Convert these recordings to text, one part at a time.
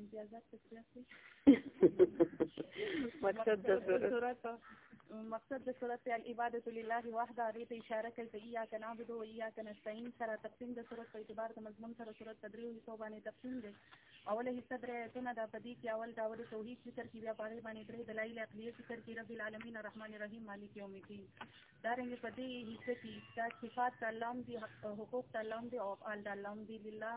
امتیازات څه مقصد د سورۃ مقصد د سورۃ العبادت لله وحده دې ته اشاره کوي چې یا کنا بده او یا کنا استعين سره تقسیم د سورۃ په اعتبار د مضمون سره سورۃ تدریو حصو باندې تقسیم دي اوله حصہ درې ایتونه د پدی کې اول دا ور توحید ذکر کی بیا باندې باندې درې دلایل عقلیه ذکر کی رب العالمین الرحمن الرحیم مالک یوم الدین دا رنګ پدی حصہ کې صفات الله دی حقوق الله دی او افعال الله دی لله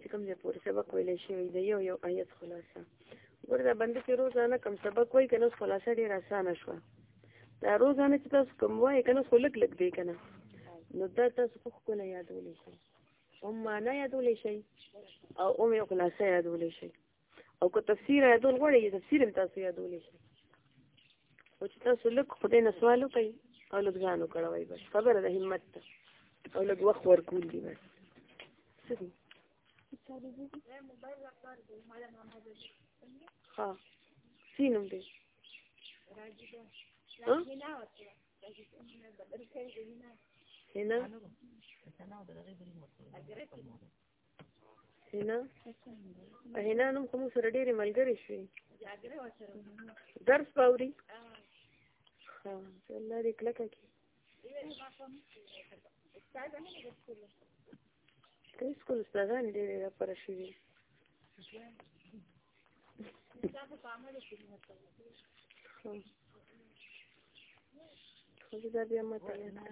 چې کوم ځای پورې سبق ویل شوی دی یو یو آیت خلاصه ګور دا بنده چې روزانه کم سبق وای کنه خلاصه ډیر اسانه شو دا روزانه چې تاسو کوم وای کنه خو لګ لګ دی کنه نو دا تاسو خو کوله یادولې شي او معنا یادولې شي او اومه خلاصه یادولې شي او که تفسیر یادول غواړي چې تفسیر هم تاسو یادولی شي او چې تاسو لږ خدای نه سوال وکړئ او لږ ځان وکړوئ بس خبره د همت ده او لږ وخت ورکول دي بس څه دي ها سی نوم دی هنا هنا هنا نوم کوم سره ډېرې ملګرې شوې درس باوري ها الله دې کلکه کې ته سکول استادان دې را پر شوې خو دا بیا ماته نه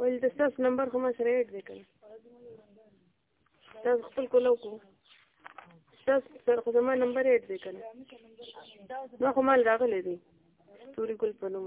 ول د تاسو نمبر خو ما سره ایډ دی کړی تاسو خپل کوله وکړو تاسو سره خو زما نمبر ایډ دی کړی ما خو مال راغلی دی توري ګل په نوم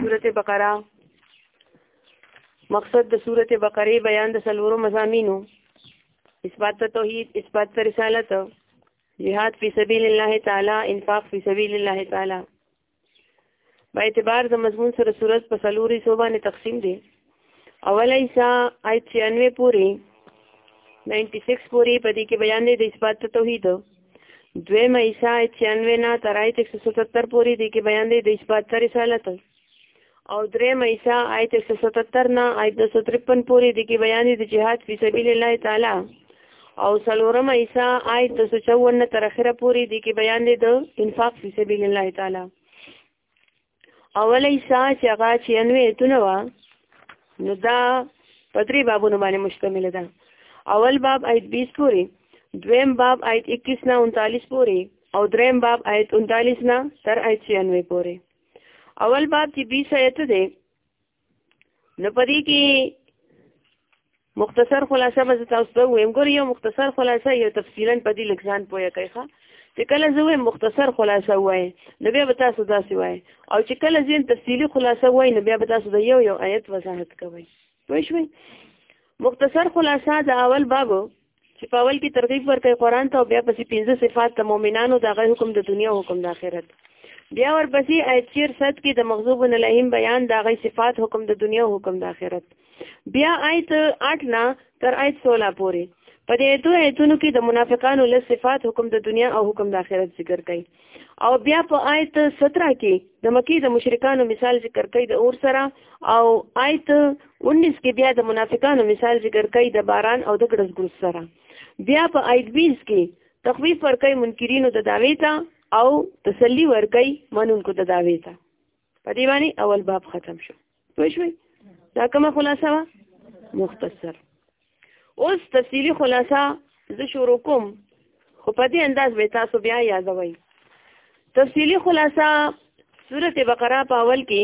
سورته بقره مقصد د سورته بقره بیان د سلورو مزامینو اثبات ته توحید اثبات ته رسالت جهاد فی سبیل الله تعالی انفاق فی سبیل الله تعالی په اعتبار د مضمون سره صورت په سلوري سو باندې تقسیم دي اول ایسا آیت 96 پوری 96 پوری په دې کې بیان دی د اثبات توحید دویم ایسا آیت 96 نه تر آیت 177 پوری دې کې بیان دی د اثبات رسالت او دریم ایسا آیت 177 نه آیت 253 پوری دې کې بیان دی د جهاد فی سبیل الله تعالی او سلورم ایسا آیت 254 نه تر اخره پوری دې کې بیان دی د انفاق فی سبیل الله تعالی اول ایسا چې هغه چې انوې تونه وا نو دا پدری بابونو باندې مشتمل ده اول باب آیت 20 پورې دویم باب آیت 21 نه 39 پورې او دریم باب آیت 39 نه تر آیت 96 پورې اول باب چې 20 آیت ده نو پدې کې مختصر خلاصه به تاسو ته وایم ګور یو مختصر خلاصه یو تفصیلا په دې لکسان پوهه کوي ښا چې کله زه وایم مختصر خلاصه وای نو بیا به تاسو داسې وای او چې کله زین تفصیلی خلاصه وای نو بیا به تاسو د یو یو آیت وضاحت کوئ پوه شئ مختصر خلاصه د اول بابو چې په اول کې ترغیب ورکړي قران ته او بیا پسې پنځه صفات د مؤمنانو د غي حکم د دنیا او حکم د آخرت بیا ورپسې آیت 400 کې د مغضوب الہیم بیان د غي صفات حکم د دنیا او حکم د آخرت بیا آیت 8 نه تر آیت 16 پورې په دې دوه آیتونو کې د منافقانو له صفات حکم د دنیا او حکم د آخرت ذکر کړي او بیا په آیت 17 کې د مکی د مشرکانو مثال ذکر کوي د اور سره او آیت 19 کې بیا د منافقانو مثال ذکر کوي د باران او د ګړز ګړز سره بیا په آیت 20 کې تخویف ورکوي منکرینو د داوی ته او تسلی ورکوي منونکو د داوی ته په دې باندې اول باب ختم شو پوه شوي دا کومه خلاصه وه مختصر اوس تفصیلي خلاصه زه شروع کوم خو په دې انداز به تاسو بیا یادوي تفصیلی خلاصہ سورت بقره په اول کې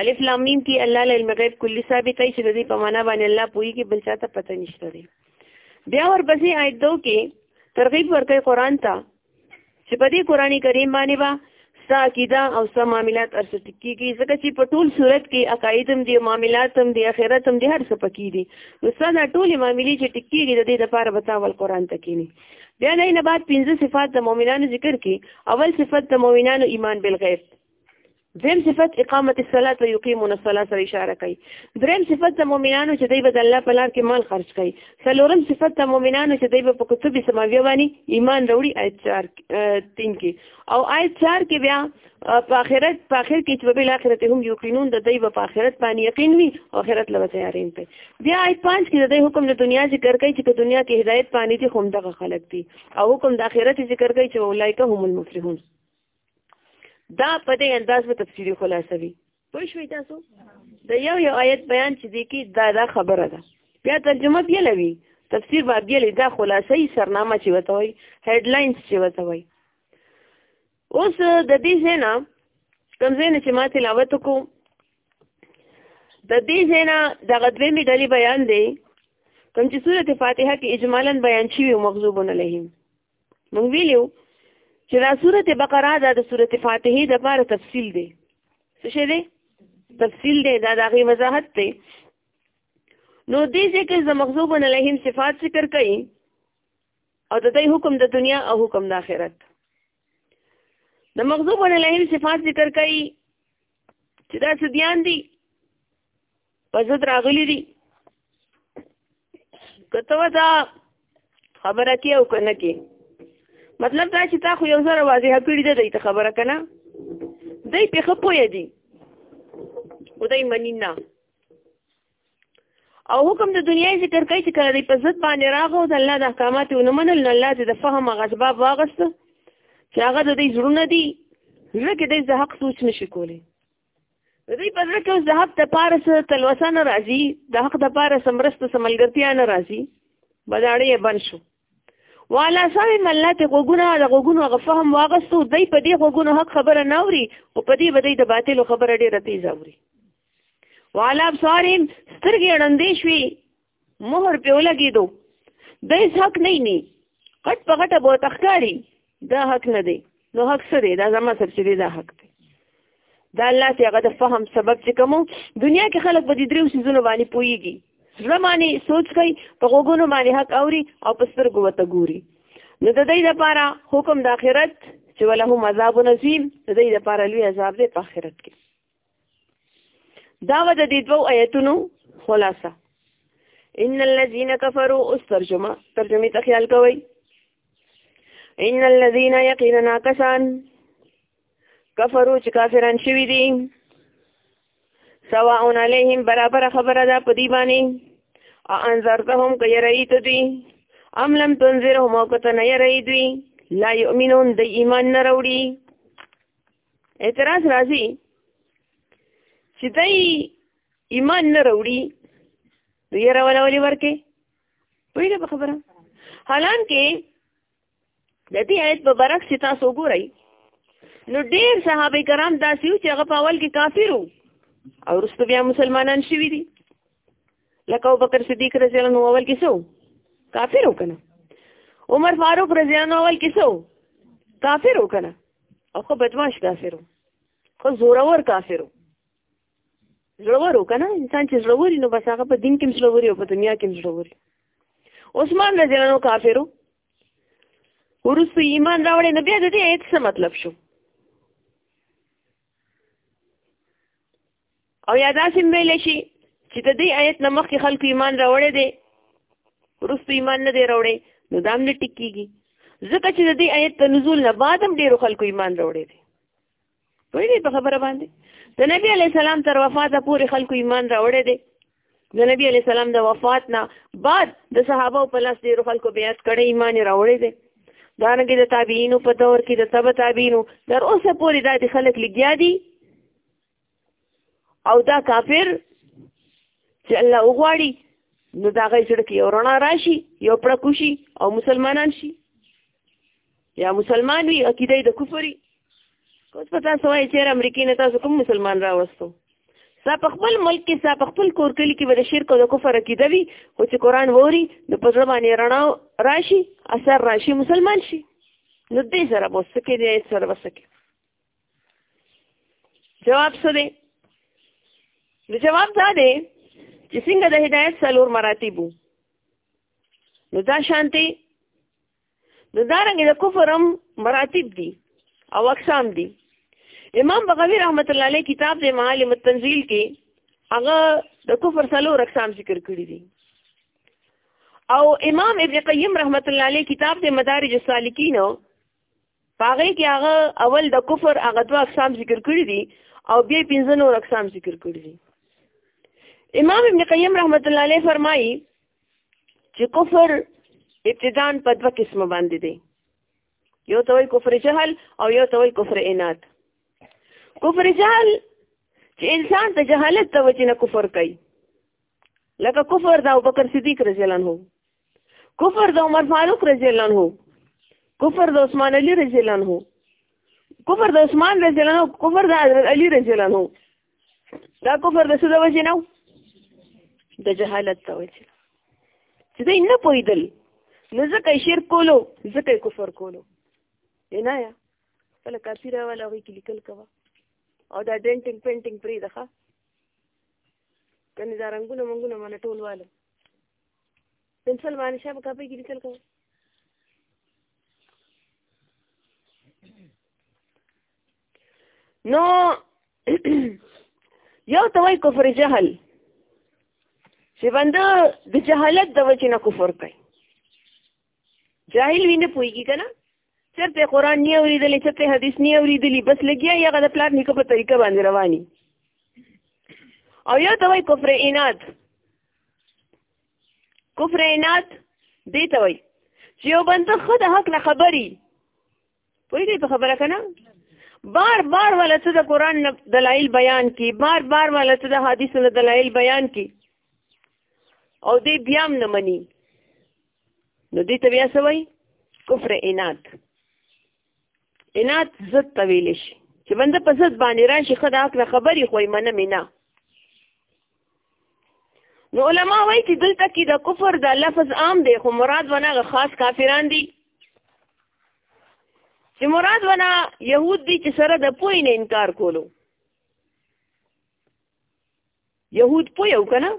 الف لام میم کې الله له علم غیب کلی ثابت ای چې د دې په معنا باندې الله پوي کې بل چاته پته نشته دی بیا ورپسې آیت دو کې ترغیب ورکړي قران ته چې په دې قرآني کریم باندې با ستا عقیده او ستا معاملات ارسټ کیږي ځکه چې په ټول صورت کې عقاید هم دي معاملات هم دي اخرت هم دي هر څه پکې دي نو ستا دا ټول معاملې چې ټکیږي د دې لپاره به تا ول قرآن ته کینی بیا نه نه بعد پنځه صفات د مؤمنانو ذکر کې اول صفت د مؤمنانو ایمان بالغیب دریم صفت اقامت الصلاه و یقیمون الصلاه سره اشاره کوي دریم صفت د مؤمنانو چې دوی به د الله په لار کې مال خرج کوي څلورم صفت د مؤمنانو چې دوی به په کتب سماویه باندې ایمان وروړي آیت 4 3 کې او آیت 4 کې بیا په آخرت په آخر کې چې بل آخرت هم یقینون د دوی په آخرت باندې یقین وي او آخرت له تیارین ته بیا آیت 5 کې د دوی حکم د دنیا ذکر کوي چې په دنیا کې هدایت باندې دي هم دغه خلک دي او حکم د آخرت ذکر کوي چې اولایک هم المفلحون دا په دې انداز په تفسیری خلاصه وی پوه شوي تاسو د یو یو آیت بیان چې دی کې دا دا خبره ده بیا ترجمه بیا لوي تفسیر با بیا لوي دا خلاصه یې سرنامه چې وته وي هډلاینز چې وته وي اوس د دې ځنا کوم ځای چې ما تلاوت کو د دې ځنا د غدوې می ډلې بیان دی کوم چې سورته فاتحه کې اجمالاً بیان شوی مغضوبون علیهم مونږ ویلو چې دا سورته بقره دا د سورته فاتحه د لپاره تفصیل دی څه شی دی تفصیل دی دا د هغه وضاحت دی نو دې چې کې زمغزوب علیهم صفات ذکر کړي او د دې حکم د دنیا او حکم د آخرت د مغزوب علیهم صفات ذکر کړي چې دا سديان دي په زد راغلی دي کته دا خبره کې او کنه کې مطلب دا چې تا خو یو سره واضح کړی دی ته خبره کنه دای په خپو یدي او دای منی نه او حکم د دنیا ذکر کوي چې کله دې په ضد باندې راغو د الله د احکامات او نه منل الله دې د فهم غضب واغست چې هغه د دې زړونه دي زړه کې دې د حق سوچ نشي کولی دوی په ځکه اوس د حق د پاره سره تلوسه نه راځي د حق د پاره سمرسته سملګرتیا نه راځي بداړې یې بند شو والا سوي ملت غوګونه د غوګونو غفهم واغستو دوی په دې غوګونو حق خبره نه اوري او په دې بدی د باطل خبره ډیره تیز اوري والا سواریم سترګې ړندې شوي مهر په ولګېدو د هیڅ حق نه ني غټ په غټه به تخکاری دا حق نه دی نو حق څه دی دا زما سب چې دی دا حق دی دا الله چې هغه د فهم سبب چې کوم دنیا کې خلک به د دریو سيزونو باندې پويږي زړه باندې سوچ کوي په غوګونو باندې حق اوري او په سترګو وته ګوري نو د دې لپاره حکم د آخرت چې ولهم عذاب نظیم د دې لپاره لوی عذاب دی په آخرت کې دا و د دې دوو آیتونو خلاصه ان الذين كفروا اوس ترجمه ترجمه ته خیال کوئ ان الذين يقيننا كسان كفروا چې کافران شوي دي سواء عليهم برابر خبره ده په دی باندې انذرتهم کيرئ ته دي ام لم تنذرهم او کته نه يرئ دوی لا يؤمنون د ایمان نه وروړي اعتراض راځي چې دای ایمان نه وروړي نو یې راول ولې ورکه پوهیږه په خبره حالانکه د دې آیت په برعکس تاسو ګورئ نو ډېر صحابه کرام داسې چې هغه په اول کې کافر وو او وروسته بیا مسلمانان شوي دي لکه ابوبکر صدیق رضی الله عنه اول کې سو کافر وکنه عمر فاروق رضی الله عنه اول کې سو کافر وکنه او خو بدمعش کافر خو زورور کافر زړور وکنه انسان چې زړور نو بس هغه په دین کې زړور او په دنیا کې زړور عثمان رضی الله عنه کافر ورسو ایمان راوړې نبی د دې هیڅ مطلب شو او یا داسې ویل شي چې د دې آیت نه مخکې خلکو ایمان راوړی دی وروسته ایمان نه دی راوړی نو دا هم نه ټیک کېږي ځکه چې د دې آیت د نزول نه بعد هم ډېرو خلکو ایمان راوړی دی پوهېږئ په خبره باندې د نبي علیه السلام تر وفاته پورې خلکو ایمان راوړی دی د نبی علی سلام د وفات نه بعد د صحابه په لاس ډیرو خلکو بیعت کړی ایمان راوړی دی دا نه د تابعینو په دور کې د سب تابعینو تر اوسه پورې دا د خلک لګیا دي او دا کافر چې الله وغواړي نو دا غي سره کې ورونه راشي یو پړکوشي او مسلمانان شي یا مسلمان وي عقیده د کفر اوس په تاسو وایي چې امریکای نه تاسو کوم مسلمان راوستو ستا په خپل ملک کې ستا په خپل کور کلی کې به د شرک او د کفر عقیده وي خو چې قرآن ووري نو په زړه باندې رڼا راشي اثر راشي مسلمان شي نو دې سره به څه کې دې سره به څه کې جواب څه دی نو جواب دا دی چې څنګه د هدایت څلور مراتب نو دا شانتي نو دارنګ د کفر هم مراتب دي او اقسام دي امام بغوی رحمت الله علیه کتاب د معالم التنزیل کې هغه د کفر سلو رقصام ذکر کړی دي او امام ابن قیم رحمت الله علیه کتاب د مدارج السالکین پاغه کې هغه اول د کفر هغه دوه اقسام ذکر کړی دي او بیا پنځه نور اقسام ذکر کړی دي امام ابن قیم رحمت الله علیه فرمایي چې کفر ابتدان په دوه قسمه باندې دی یو ته وایي کفر جهل او یو ته وایي کفر عناد کفر جهل چې انسان ته جهالت ته وجې نه کفر کوي لکه کفر د ابوبکر صدیق رضی الله عنه کفر د عمر فاروق رضی الله عنه کفر د عثمان علی رضی الله عنه کفر د عثمان رضی الله عنه کفر د حضرت علی رضی الله عنه دا کفر د څه د وجې نه د جهالت د وجې چې دوی نه پوهېدل نو ځکه یې شرک کولو ځکه یې کفر کولو دی نه یا خپله کاپي راواله هغوی کې لیکل کوه او دا ډینټینګ پینټینګ پرېږده ښه کنې دا رنګونه منګونه مانه ټول واله پنسل باندې شا په کاپۍ کې لیکل کوه نو یو ته وایي کفر جهل چې بنده د جهالت د وجې نه کفر کوي جاهل وي نه پوهېږي که نه چېرته قرآن نه اورېدلی چېرته حدیث نه اورېدلی بس لګیا یې هغه د پلار نیکه په طریقه باندې رواني او یو ته وایي کفر عناد کفر عناد دې ته وایي چې یو بنده خو د حق نه خبري پوه دی په خبره کنه بار بار ولا څه د قران دلایل بیان کی بار بار ولا څه د حدیثونو دلایل بیان کی او دې بیا هم نه مني نو دې ته بیا څه وایي کفر انات انات ضد ته ویل شي چې بنده په ضد باندې راشي ښه د حق نه خبرې خو یې منم نه نو علما وایي چې دلته کې د کفر د لفظ عام دی خو مراد ونه خاص کافران دي چې مراد ونه يهود دي چې سره د پوی نه انکار کولو يهود پوی او کنه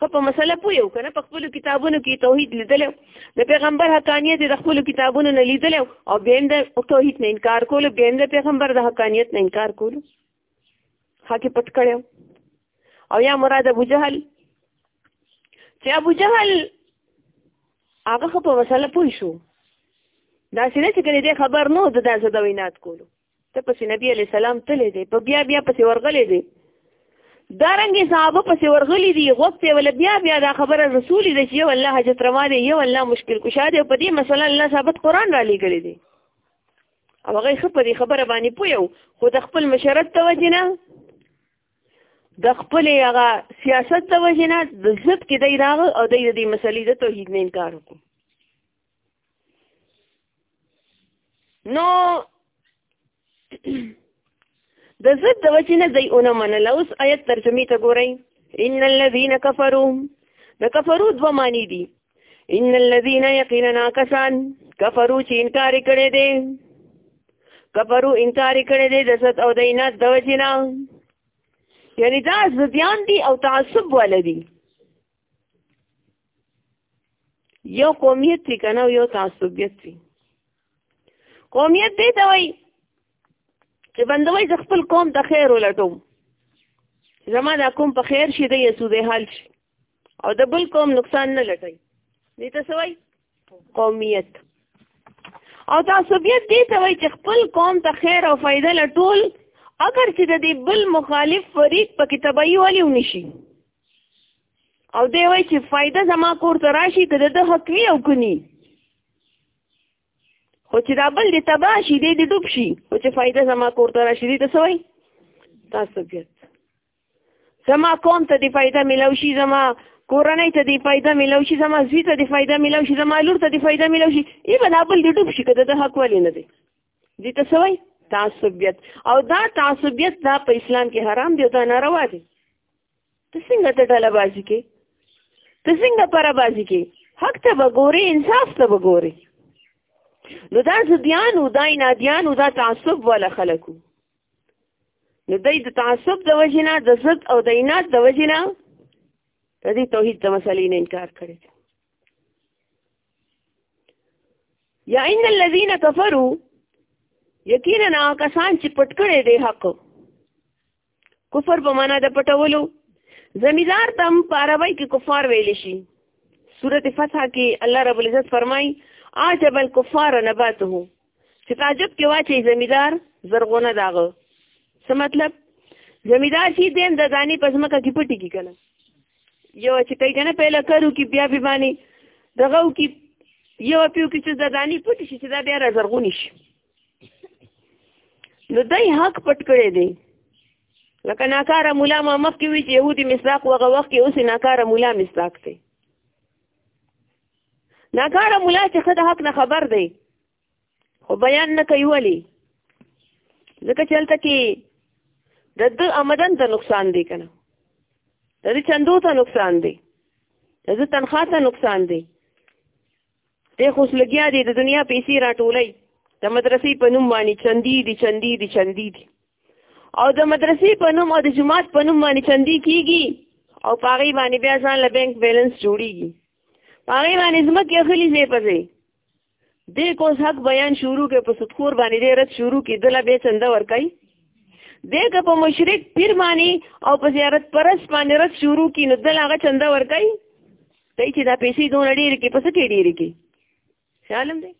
خو په مسله پوی او کنه په خپل کتابونو کې توحید لیدل د پیغمبر حقانیت د خپل کتابونو نه لیدل او بین د توحید نه انکار کولو بین د پیغمبر د حقانیت نه انکار کولو خاکې پټ کړی او یا مراد ابو جهل چې ابو جهل هغه خو په مسله پوه شو دا سینه چې کله دې خبر نو د داسې د وینات کولو ته پسې نبی علی سلام تللی دی په بیا بیا پسې ورغلی دی دارنګې صحابه پسې ورغلي دي غوښتې ول بیا بیا دا خبره رسول دی چې یو الله حاجت روا دی یو الله مشکل کشا دی په دې مسله الله ثابت قران را لېږلی دی او هغه ښه په دې خبره باندې پویو خو د خپل مشرت ته وجې نه د خپل هغه سیاست ته وجې نه د ضد کې دی راغ او دی د دې مسلې د توحید نه انکار وکړو نو د ضد د وجې نه دی اونه منله اوس آیت ترجمې ته ګورئ ان الذين كفروا د کفرو دوه معنی دي ان الذين يقيننا کسان کفرو چې انکار کړي دي کفرو انکار کړي دي د ست او د عنایت د وجې نه یعنی دا ضدیان دي او تعصب ولدي یو قومیت دی کنه یو تعصبیت دی قومیت دی ته وایي چې بندوي ز خپل قوم ته خیر ولټوم زما دا قوم په خیر شي دی سوده حال شي او د بل قوم نقصان نه لټي دې ته سوي قومیت او تعصبیت دې ته وایي چې خپل قوم ته خیر او فایده لټول اگر چې د دې بل مخالف فریق په کتابي والی ونشي او دی وایي چې فایده زما کور ته راشي که د حق وي او کني خو چې دا بل دې تبا شي دې دې ډوب شي خو چې فایده زما کور ته راشي دې ته څه وایي تاسو بیا زما قوم ته دې فایده ملو شي زما کورنۍ ته دې فایده ملو شي زما زوی ته دې فایده ملو شي زما لور ته دې فایده ملو شي ای به دا بل دې ډوب شي که د حق ولې نه دی دې ته څه وایي تعصبیت او دا تعصبیت دا په اسلام کې حرام دی او دا ناروا دی ته څنګه ته ډله بازی کې ته څنګه پر بازی کې حق ته وګوري انصاف ته وګوري نو دا زديان او دا ناديان او دا تعصب ولا خلکو نو دای د تعصب د وجنه د زد او د عناد د وجنه د دې توحید د مسلې نه انکار کړی یا ان الذين كفروا یقینا کسان چې پټ کړي دي حق کفر په معنا د پټولو زمیدار تم په عربی کې کفار ویل شي سورته فتح کې الله رب العزت فرمای عجب الكفار نباته چې تعجب کې واچي زمیدار زرغونه داغه څه مطلب زمیدار شي دین د دانی پزمکه کې پټی کی کنه یو چې کوي کنه پهله کرو کې بیا به باندې دغه کې یو پیو کې چې د دانی پټی شي چې دا بیا زرغونی شي نو دای حق پټ کړی دی لکه ناکاره مولا ما مخکې وی چې يهودي مساق وغه وخت کې اوس ناکاره مولا مساق دی ناکاره مولا چې خدای حق نه خبر دی خو بیان نه کوي ولی ځکه چې هلته کې د ده آمدن ته نقصان دی که نه د ده چندو ته نقصان دی د ده تنخوا ته نقصان دی دی خو لګیا دی د دنیا پیسې راټولوي د مدرسې په نوم باندې چندي دي چندي دي چندي دي او د مدرسې په نوم او د جماعت په نوم باندې چندي کیږي او په هغې باندې بیا ځان له بینک بیلنس جوړېږي په هغې باندې ځمکې اخلي ځای په ځای دې کوس حق بیان شروع کې په سودخور باندې دې رد شروع کې دله بیا چنده ورکوي دې که په مشرک پیر باندې او په زیارت پرس باندې رد شروع کې نو دله هغه چنده ورکوي ته چې دا پیسې دونه ډېرې کې په څه کې ډېرې کې شالم دی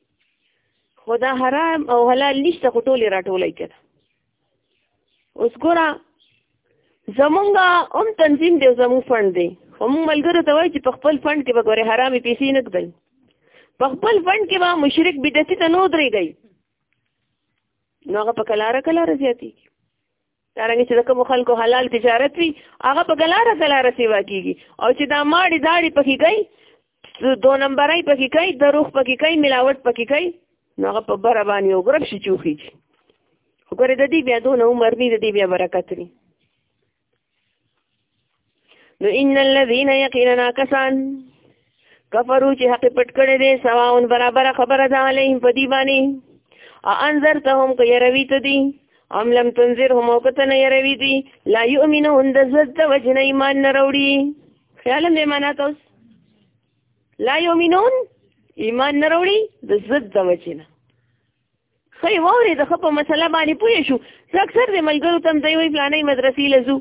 خو دا حرام او حلال نشته خو ټولې راټولې کړه اوس ګوره زمونږه هم تنظیم دی زمونږ فند دی خو مونږ ملګرو ته وایي چې په خپل فند کې به ګورې حرامې پیسې نه ږدئ په خپل فند کې به مشرک بدعتي ته نه ودرېږئ نو هغه په کلاره کلاره زیاتېږي دارنګه چې د کوم خلکو حلال تجارت وي هغه په ګلاره ګلاره سیوا کیږي او چې دا ماړي داړي پکې کوي دو نمبرای پکې کوي د روح پکې کوي ملاوت پکې کوي نو هغه په بره باندې یو ګرب شي چوخي وګوره د دې بیا دونه عمر نه د دې بیا برکت نه نو ان الذين يقيننا کسان کفرو چې حق پټ کړي دي سواون برابر خبره ده عليهم په دی باندې ا انذرتهم که يروي ته دي ام لم تنذرهم او کته نه يروي دي لا يؤمنون د زړه وجه نه ایمان نه وروړي خیال مې معنا تاسو لا يؤمنون ایمان نه وروړي د زړه وجه نه خو یې واورېده ښه په مسله باندې پوه شو زه اکثر د ملګرو ته هم ځای وایي فلانۍ مدرسې له ځو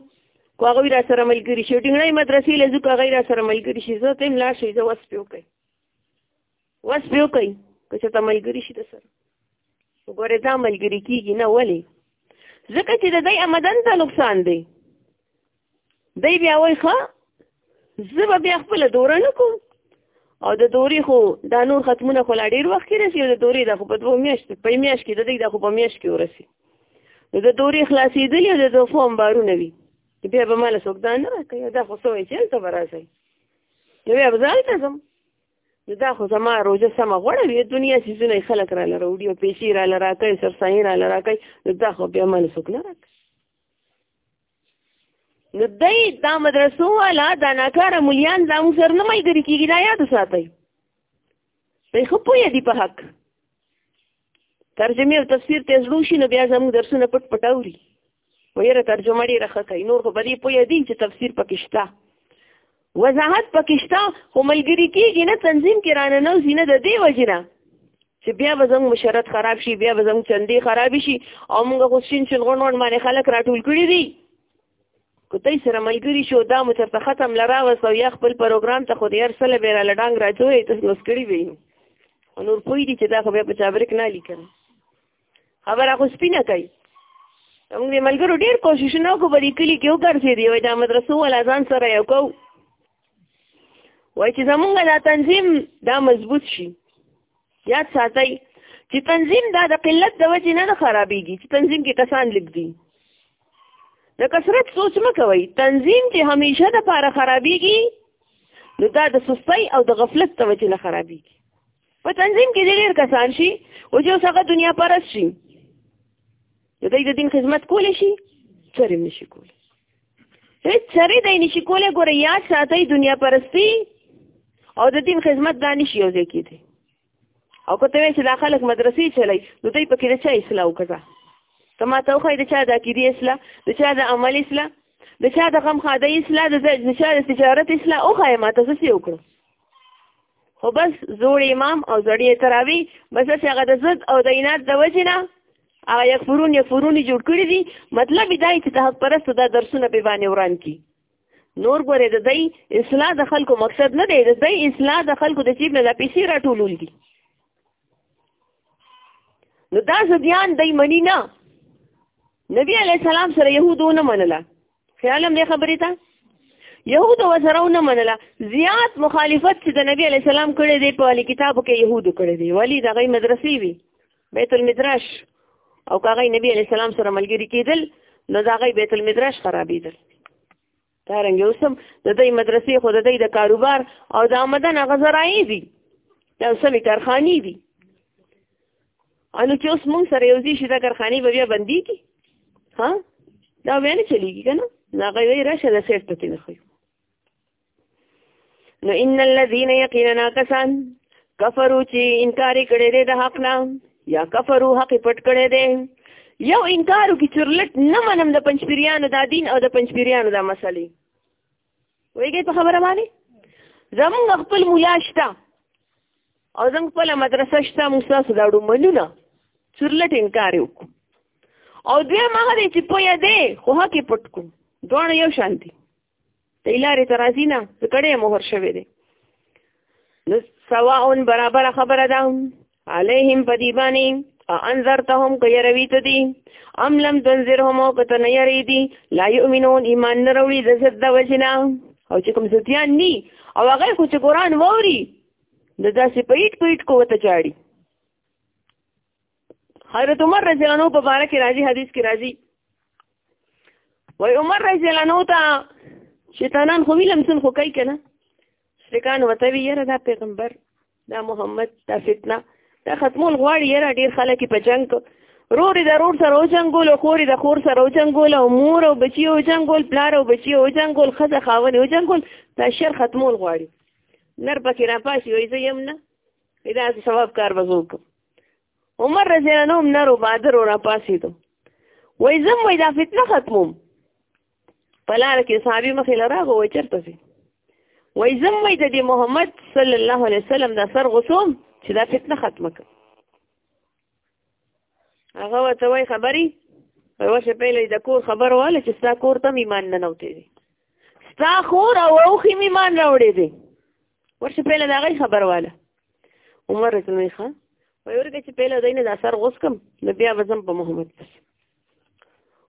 که هغوی را سره ملګري شي ډینګړۍ مدرسې له ځو که هغوی را سره ملګري شي زه ته هم لاړ شئ زه وس پې وکړئ وس پې وکړئ که چېرته ملګري شي د سره وګورې دا ملګري کېږي نه ولې ځکه چې د دی امدن ته نقصان دی دی بیا وای ښه زه به بیا خپل دوره نه کوم او د دوري خو دا نور ختمونه خو لا ډیر وخت کې رسي او د دوري د خو په دوه میاشت په میاشت کې د دې د خو په میاشت کې ورسي نو د دوري خلاصېدل او د دوه فهم بارونه وي بیا به مال څوک دا نه راکړي دا خو سوې چې ته براسي نو بیا به ځان ته زم نو دا خو زما روزه سم غوړه وي دنیا چې زونه خلک را لره وډیو پیسې را لره کوي سرسایي را لره کوي نو دا خو بیا مال څوک نه راکړي نو دای دا مدرسو والا دا ناکاره مليان دا موږ سره نه ملګري کیږي دا یاد ساتي په خپو یې دی په حق ترجمه او تفسیر ته زړو شي نو بیا زموږ درسونه پټ پټاوري ویره ترجمه ډیره ښه کوي نور خو بری پوی دی چې تفسیر پکې شته وضاحت پکې شته خو ملګري کېږي نه تنظیم کې رانه نه وځي نه د دې وجې نه چې بیا به زموږ مشرت خراب شي بیا به زموږ چندې خراب شي او موږ خو شین شین غونډ غونډ باندې خلک راټول کړي دي که دوی سره ملګري شو دا مو چېرته ختم له راوست او یا خپل پروګرام ته خو د هر څه له بېره له ډانګ راچوی تاسو نوس کړي به یې نور پوه دي چې دا خو بیا په چابرک نه لیکل خبره خو سپینه کوي موږ د ملګرو ډېر کوششونه وکړو په دې کلي کې وګرځې دی وای دا مدرسو ولا ځان سره یو کو وای چې زمونږ دا تنظیم دا مضبوط شي یاد ساتئ چې تنظیم دا د قلت د وجې نه خرابېږي چې تنظیم کې کسان لږ دي د کثرت سوچ مه کوئ تنظیم چې همیشه د پاره خرابېږي نو دا د سستۍ او د غفلت د وجې نه خرابېږي په تنظیم کې ډېر کسان شي او چې اوس هغه دنیا پرست شي نو دوی د دین خدمت کولی شي چرې هم نشي کولی هېڅ چرې دی نشي کولی ګوره یاد ساتئ دنیا پرستي او د دین خدمت دا نشي یو ځای کېدی او که ته وایې چې دا خلک مدرسې چلی نو دوی پکې د چا اصلاح وکړه ته ما ته وښایي د چا د عقیدې اصلاح د چا د عمل اصلاح د چا د غم ښادۍ اصلاح د چا د تجارت اصلاح وښایه ما ته زه څه وکړم خو بس زوړ امام او زړی تراوی بس چې هغه د زد او د عنایت د وجې نه هغه یکفرون یکفرون جوړ کړی دي مطلب دا چې د حق پرست دا درسونه په باندې وران کی نور ګوره د دې اصلاح د خلکو مقصد نه دی د دې اصلاح د خلکو د چیب نه د پیسې راټولول دي نو دا ځدیان دای منی نه نبی علی السلام سره يهودو نه منله خیال هم دې خبرې ته يهود وسره نه منله زیات مخالفت چې د نبی علی سلام کړی دی په علی کتابو کې يهود کړی دی ولی دغه مدرسې وی بیت المدرش او کاغه نبی علی سلام سره ملګری کېدل نو دغه بیت المدرش خرابېدل دا رنګ اوسم د دې مدرسې خو د دې د کاروبار او د آمدن غزرای دي دا سمې کارخانې دي انو چې اوس مونږ سره یو ځای شي دا کارخانه به بیا بندېږي ها دا بیا نه چلېږي که نه نو هغه وایي راشه د سیټ ته نه ښیو نو ان الذین یقینا کسان کفرو چې انکار کړي دي د حق نه یا کفرو حق پټ کړي دي یو انکارو کې چرلټ نه منم د پنځپیریانو د دین او د پنځپیریانو د مسلې ویږي په خبره باندې زمونږ خپل مولا شته او زمونږ خپل مدرسه شته موږ تاسو دا ډومنونه چورلټ انکار وکړو او دوی ما دې چې په یادې خو هکې پټ کو دوه یو شانتي ته لارې ته راځي نه څه کړې مهر شوې دي نو سواء برابر خبره ده علیهم بدیبانی انذرتهم کيروي ته دي ام لم تنذرهم او کته نه یری دي لا یؤمنون ایمان نه وروړي د صد وجنا او چې کوم ستیان ني او هغه خو چې قران ووري د داسې پیټ پیټ کوته چاړي حضرت عمر رضی الله عنه په باره کې راځي حدیث کې راځي وای عمر رضی الله عنه ته شیطانان خو ویلم څن خو کوي کنه شریکان وته وی یره دا پیغمبر دا محمد دا فتنه دا ختمول غواړي یاره ډیر خلک په جنگ روري د رور سره وجنګول خوري د خور سره وجنګول او مور او بچي وجنګول پلار او بچي وجنګول خزه خاون وجنګول دا شر ختمول غواړي نر پکې را پاسي وای زه يم نه دا ثواب کار وزوک عمر رضی الله عنه نر او بادر را پاسي دو وای زم وای دا فتنه ختموم په لار کې صحابي مخې له راغو وای چېرته ځي وای زم وای د دې محمد صلی الله علیه وسلم د سر غوسوم چې دا فتنه ختمه کړ هغه ورته وای خبري په ورشه پیلې د کور خبر واله چې ستا کور ته ایمان نه نوتی دي ستا خور او اوخې ایمان راوړې دي ورشه پیلې دا غي خبر واله عمر رسول الله ښا وای ورګه چې پیلې دینه د اثر غوس کم نو بیا وزم په محمد پس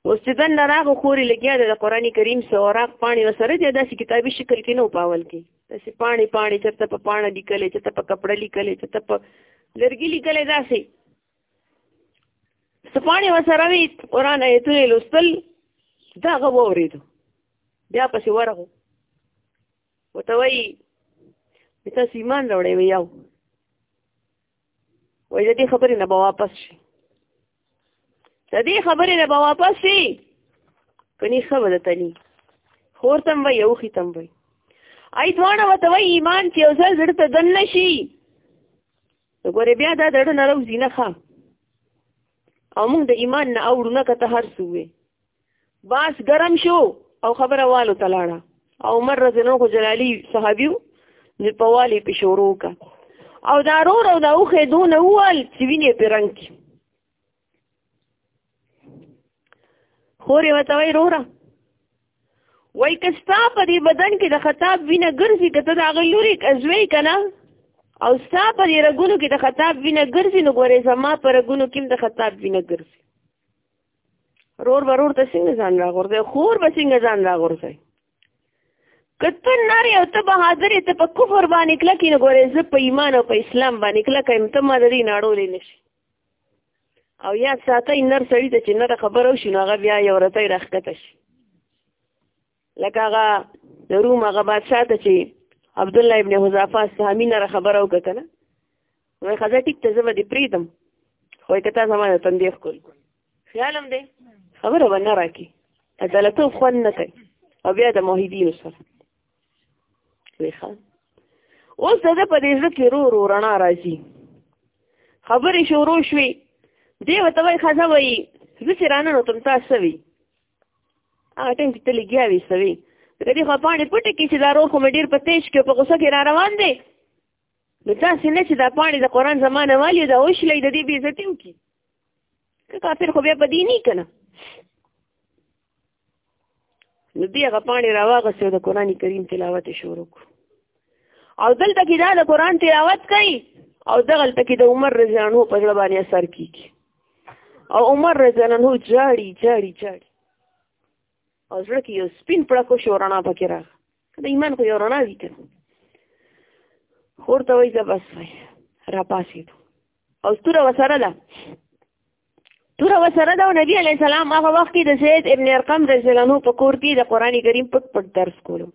اوس چې دن راغو خوري لګیا د قران کریم سره اوراق پانی وسره د داسې کتابي شکل کې نه پاول کې داسې پانی پانی چرته په پانه لیکلې چرته په کپړه لیکلې چرته په لرګي لیکلې داسې سپانی وسره وی قران آیتونه لوستل دا غو ورید بیا پسې ورغو وته وی تاسو ایمان راوړې وی یو وای دې خبرې نه به واپس شي دې خبرې نه به واپس شي کني خبر ده تلی خور تم وای یو خې تم وای ای دوانه وته وای ایمان چې اوسل زړه ته دن نشي وګوره بیا دا دړه نرو زینه ښه او موږ د ایمان نه اوړو نه کته هر سوې باس ګرم شو او خبره والو تلاړه او عمر رضی الله عنه جلالی صحابیو د پوالی په شورو کا او دا رور او دا اوخه دون اول چې ویني په رنگ کې خورې وته وای روره وای کستا په دې بدن کې د خطاب وینه ګرځي کته دا غلوري ازوي کنه او ستا په دې رګونو کې د خطاب وینه ګرځي نو ګورې زما پر رګونو کې د خطاب وینه ګرځي رور ورور ته څنګه ځان راغورځي خور به څنګه ځان راغورځي کته ناری او ته بهادر ته په کفر باندې کله کې نه ګورې زه په ایمان او په اسلام باندې کله کایم ته ما درې ناړولې نشي او یا ساته نر سړی ته چې نر خبرو شي نو هغه بیا یو رته راخته شي لکه هغه د روم هغه بادشاه ته چې عبد الله ابن حذافه سهمی نه خبره وکړه کنه وای خزه ټیک ته زما دی پریدم خو کته زما ته تندې خپل خیالم دی خبره ونه راکی عدالت خو نه کوي او بیا د موحدین سره وی خان اوس دغه په دې ځکه رو رو رڼا راځي خبرې شروع شوې دی وته وای خزه وای زه چې رانه نو تم تاسو وی هغه ټیم چې ته لګیا وي سوي د دې خو پاڼې پټې کې چې دا روح خو مې ډېر په تیش کې په غوسه کې را روان دی نو داسې نه چې دا پاڼې د قرآن زمانه والي دا وشلی د دې بې عزتي وکړي که کافر خو بیا په دې نه که نه نو دې هغه پاڼې را واغستې او د قرآن کریم تلاوت یې شروع کړو او دلته کې دا د قرآن تلاوت کوي او دغلته کې د عمر رضی الله په زړه باندې اثر کېږي او عمر رضی الله عنه جاړي جاړي جاړي او زړه کې یو سپین پړکو شو رڼا پکې راغ کله ایمان خو یو رڼا وی کړو خور ته وای زبس وای را پاسې او ستوره وسره ده تور وسره دا نبی علی السلام هغه وخت کې د زید ابن ارقم رضی الله عنه په کور کې د قران کریم پټ پټ درس کولو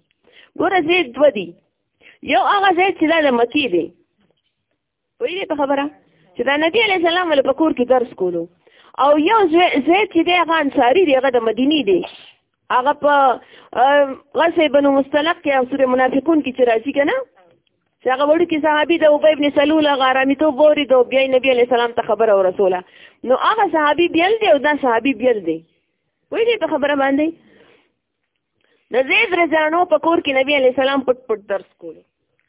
ګوره زید دو دی یو هغه زید چې د مکی دی پوهیږئ په خبره چې دا نبی علیه السلام ولې په کور کې درس کولو او یو زید چې دی هغه انصاري دی هغه د مدینې دی هغه په غسه بنو مستلق کې او سورې منافقون کې چې راځي که نه چې هغه وړو کې صحابي د اوبه ابن سلول هغه آرامیتوب ووري د بیا نبی علیه السلام ته خبره ورسوله نو هغه صحابي بیل دی او دا صحابي بیل دی پوهېږئ په خبره باندې د زید رضانو په کور کې نبی علی سلام پټ پټ درس کول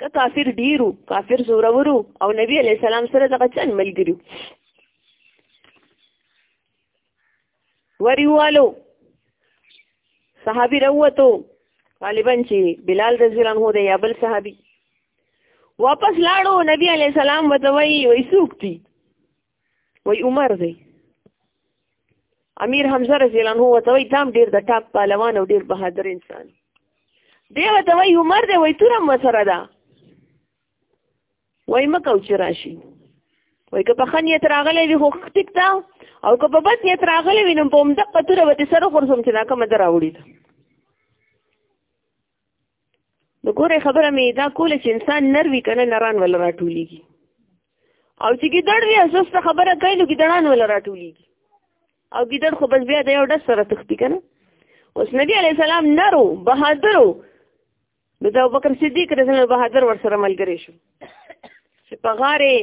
که کافر ډیرو کافر زورورو او نبی علی سلام سره دغه چن ملګریو وریوالو صحابي راوته غالبا چې بلال رضی الله عنه دی یا بل صحابي واپس لاړو نبی علی سلام وتوي وې سوکتی وای عمر دی امیر حمزه رضی الله عنه وته وای دام ډیر د ټاپ پهلوان او ډیر بهادر انسان دی وته وای عمر دی وای تورم وسره ده وای مکو چې راشي وای که په خنیت راغلی وي خو ټیک ده او که په بد نیت راغلی وي نو په همدقه توره به دې سره غورځوم چې دا کومه ده راوړي ده نو ګوره خبره مې دا کوله چې انسان نر وي کنه نران ول راټولېږي او چې ګیدړ وي اساسته خبره کوي نو ګیدړان ول راټولېږي او ګیدړ خو بس بیا د یو ډس سره تختی کنه اوس نبی علی السلام نرو بهادر نو دا ابوبکر صدیق رضی الله بهادر ور سره ملګری شو چې په غاره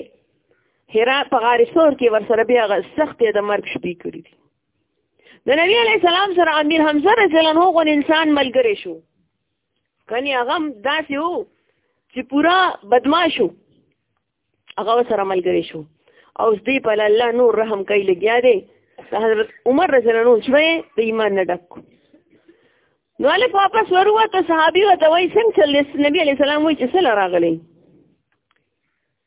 هرا په غاره سور کې ور سره بیا غ سخت د مرګ شپې کړې دي د نبی علی سلام سره امیر حمزه رضی الله عنه غون انسان ملګری شو کني هغه داسې وو چې پورا بدمعشو هغه سره ملګری شو او دې په الله نور رحم کوي لګیا دی حضرت عمر رضی الله عنه شوی د ایمان نه ډک نو له واپس وروه ته صحابي وته وای څنګه چې نبی علی سلام وای چې سره راغلی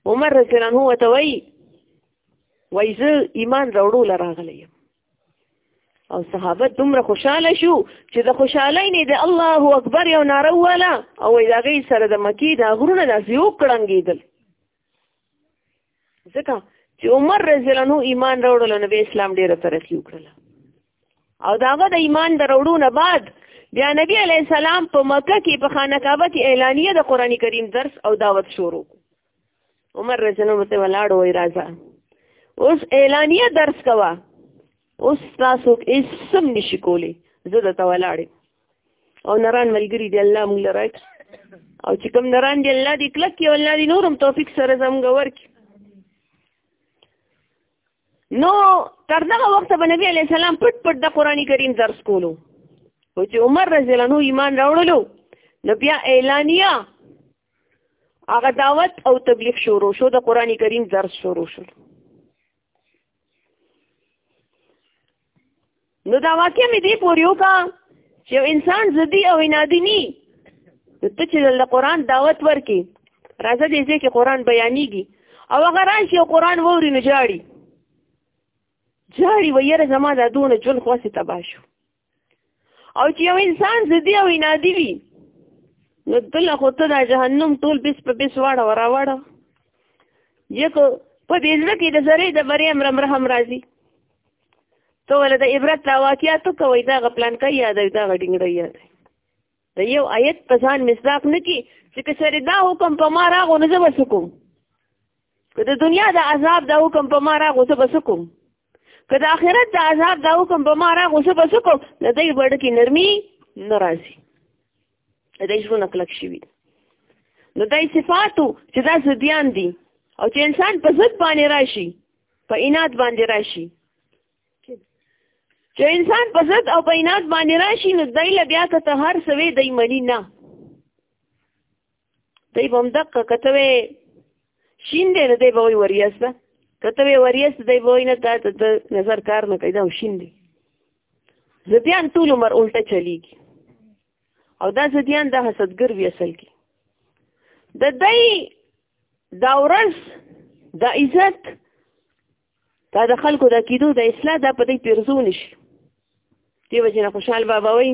عمر رضی الله عنه ته وایي وایي زه ایمان راوړو لراغلی یم او صحابه دومره خوشاله شو چې د خوشحالۍ نه د الله اکبر یو ناره واله او د هغې سره د مکی د غرونه داسې وکړنګېدل ځکه چې عمر رضی الله عنه ایمان راوړل نو به اسلام ډېره ترقي وکړله او داغه د ایمان دروړونه بعد بیا نبی علی السلام په مکه کې په خانه کعبه کې اعلانیه د قران کریم درس او دعوت شروع عمر رسنو مته ولاړ وای راځه اوس اعلانیه درس کوا اوس تاسو اسم نشی کولی زه د تولاړې او نران ملګری دی الله موږ لره او چې کوم نران دی الله دې کلک کې الله دې نورم توفیق سره زموږ ورکړي نو تر دغه وخت به نبی علی السلام پټ پټ د قرآنی کریم درس کولو او چې عمر رضی الله عنه ایمان راوړلو نو بیا اعلانیه هغه دعوت او تبلیغ شروع شو د قرآنی کریم درس شروع شو نو دا واقع مې دې پورې وکړه چې انسان زدي او انادي ني ته چې د قرآن دعوت ورکې راځه دې ځای کې قرآن بیانېږي او هغه راشي او قرآن ووري نو جاړي جاړي ویره زما دا دونه ژوند خواسې تباه شو او چې یو انسان زدی او انادي وي نو دله خو ته دا جهنم ټول بیس په بیس واړه ورا واړه یکو په دې ځل کې د زری د بری امر امر هم راځي ته ول د عبرت واقعیاتو کوي دا غپلان کوي یاد دا غډینګړی یاد د یو آیت په ځان مصداق نه کی چې که سره دا حکم په ما راغو نه زبر سکو که د دنیا د عذاب دا حکم په ما راغو زبر سکو که د آخرت د عذاب دا حکم په ما راغو زبر سکو د دې وړ کې نرمي ناراضي د دې ژوند کلک شي نو دای صفاتو چې دا زديان دي او چې انسان په ضد باندې راشي په عنایت باندې راشي چې انسان په ضد او په عناد باندې راشي نو دای له بیا که ته هر څه وې دی مني نه دی به همدقه که ته وې شین دی نو دی به وایي وریاسته که ته وې وریاسته دی به وایي نه تا ته د نظر کار نه کوي دا شین دی زدیان ټول عمر الټه چلیږي او دا زدیان د حسدګر وی اصل کې د دای دا ورځ د عزت دا د خلکو د کېدو د اصلاح دا په دې پیرزو نشي دی وجه نه خوشحال بابا وای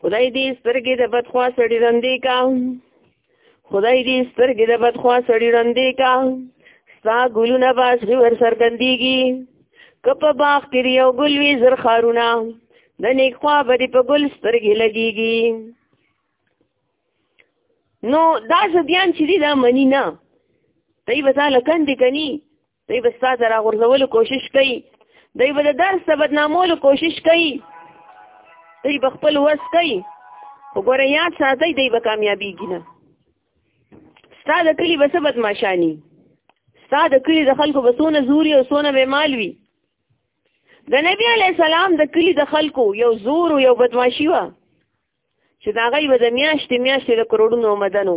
خدای دې سترګې د بدخوا سړی رندې کا خدای دې سترګې د بدخوا سړی رندې کا ستا ګلونه باز غي ور سرګندېږي کپ باغ کې یو ګل وی زر خارونه د نیک خوا به په ګل سترګې لګيږي نو دا ځديان چې دي دا منی نه دوی به تعالی کندې کني دوی به ستا د راغورځولو کوشش کوي دوی به د درس د بدنامولو کوشش کوي دوی به خپل وس کوي خو ګوره یاد ساتئ دوی به کامیابېږي نه ستا د کلي به څه بدماشاني ستا د کلي د خلکو به څونه زوري او څونه به مال وي د نبی علی السلام د کلي د خلکو یو زور او یو بدماشي وه چې دا غي به د میاشتې میاشتې د کروڑونو مدنو